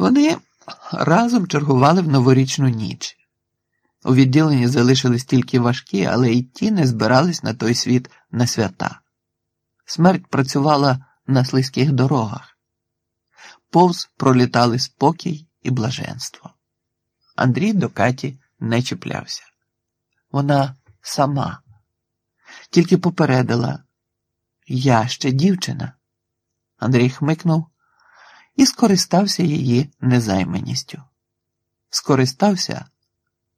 Вони разом чергували в новорічну ніч. У відділенні залишились тільки важкі, але й ті не збирались на той світ на свята. Смерть працювала на слизьких дорогах, повз пролітали спокій і блаженство. Андрій до Каті не чіплявся. Вона сама, тільки попередила я ще дівчина. Андрій хмикнув і скористався її незайманістю. Скористався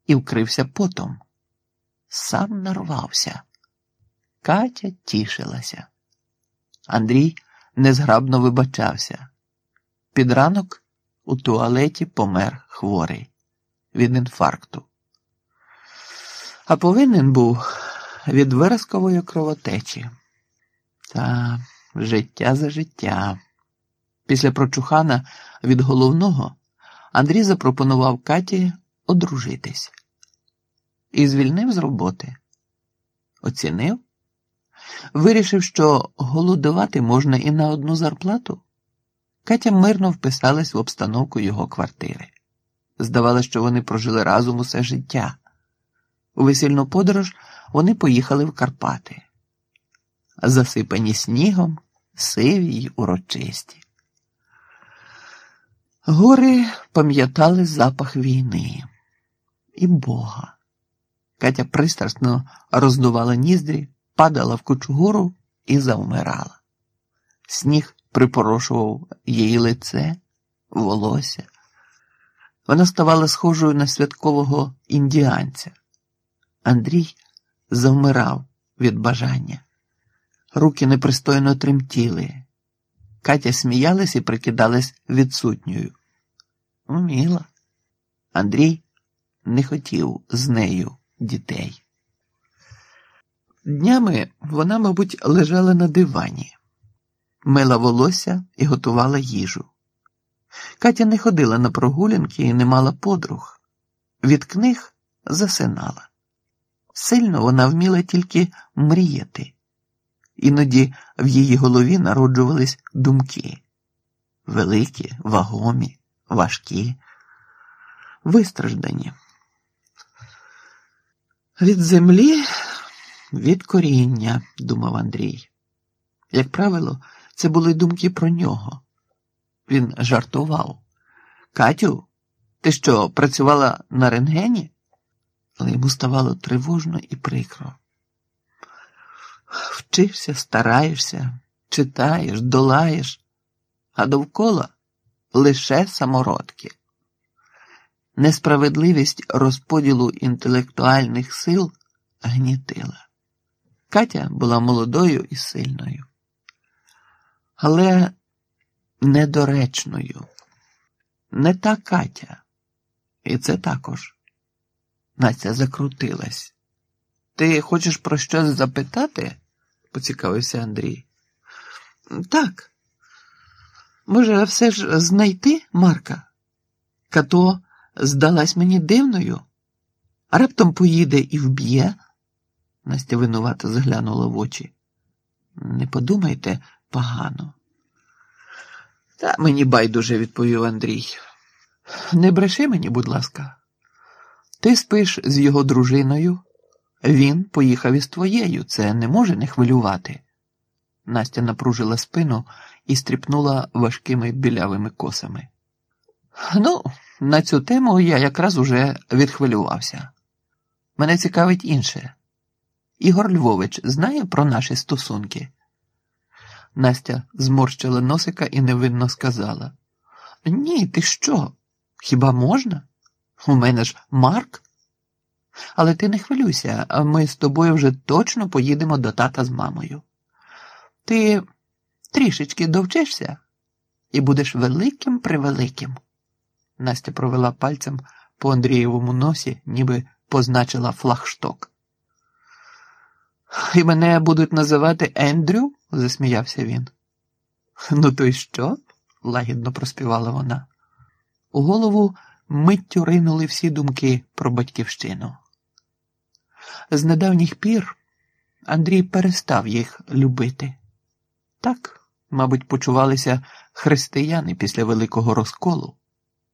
і вкрився потом. Сам нарвався. Катя тішилася. Андрій незграбно вибачався. Під ранок у туалеті помер хворий від інфаркту. А повинен був від виразкової кровотечі. Та життя за життя. Після прочухана від головного Андрій запропонував Каті одружитись і звільнив з роботи. Оцінив, вирішив, що голодувати можна і на одну зарплату. Катя мирно вписалась в обстановку його квартири. Здавалося, що вони прожили разом усе життя. У весільну подорож вони поїхали в Карпати, засипані снігом, сиві й урочисті. Гори пам'ятали запах війни і Бога. Катя пристрасно роздувала ніздрі, падала в кучугуру і завмирала. Сніг припорошував її лице, волосся. Вона ставала схожою на святкового індіанця. Андрій завмирав від бажання. Руки непристойно тремтіли. Катя сміялась і прикидалась відсутньою. Вміла. Андрій не хотів з нею дітей. Днями вона, мабуть, лежала на дивані, мила волосся і готувала їжу. Катя не ходила на прогулянки і не мала подруг. Від книг засинала. Сильно вона вміла тільки мріяти. Іноді в її голові народжувались думки великі, вагомі, важкі, вистраждані. Від землі, від коріння, думав Андрій. Як правило, це були думки про нього. Він жартував. Катю, ти що, працювала на рентгені? Але йому ставало тривожно і прикро. Вчишся, стараєшся, читаєш, долаєш, а довкола лише самородки. Несправедливість розподілу інтелектуальних сил гнітила. Катя була молодою і сильною, але недоречною. Не та Катя. І це також. Настя закрутилась. Ти хочеш про щось запитати? Поцікавився Андрій. Так. Може, все ж знайти Марка? Като здалась мені дивною, а раптом поїде і вб'є. Настя винувато заглянула в очі. Не подумайте погано. Та мені байдуже, відповів Андрій. Не бреши мені, будь ласка. Ти спиш з його дружиною. Він поїхав із твоєю, це не може не хвилювати. Настя напружила спину і стріпнула важкими білявими косами. Ну, на цю тему я якраз уже відхвилювався. Мене цікавить інше. Ігор Львович знає про наші стосунки. Настя зморщила носика і невинно сказала: Ні, ти що? Хіба можна? У мене ж Марк. Але ти не хвилюйся, ми з тобою вже точно поїдемо до тата з мамою. Ти трішечки довчишся і будеш великим превеликим. Настя провела пальцем по Андрієвому носі, ніби позначила флагшток. І мене будуть називати Ендрю? засміявся він. Ну, то й що? лагідно проспівала вона. У голову миттю ринули всі думки про батьківщину. З недавніх пір Андрій перестав їх любити. Так, мабуть, почувалися християни після великого розколу.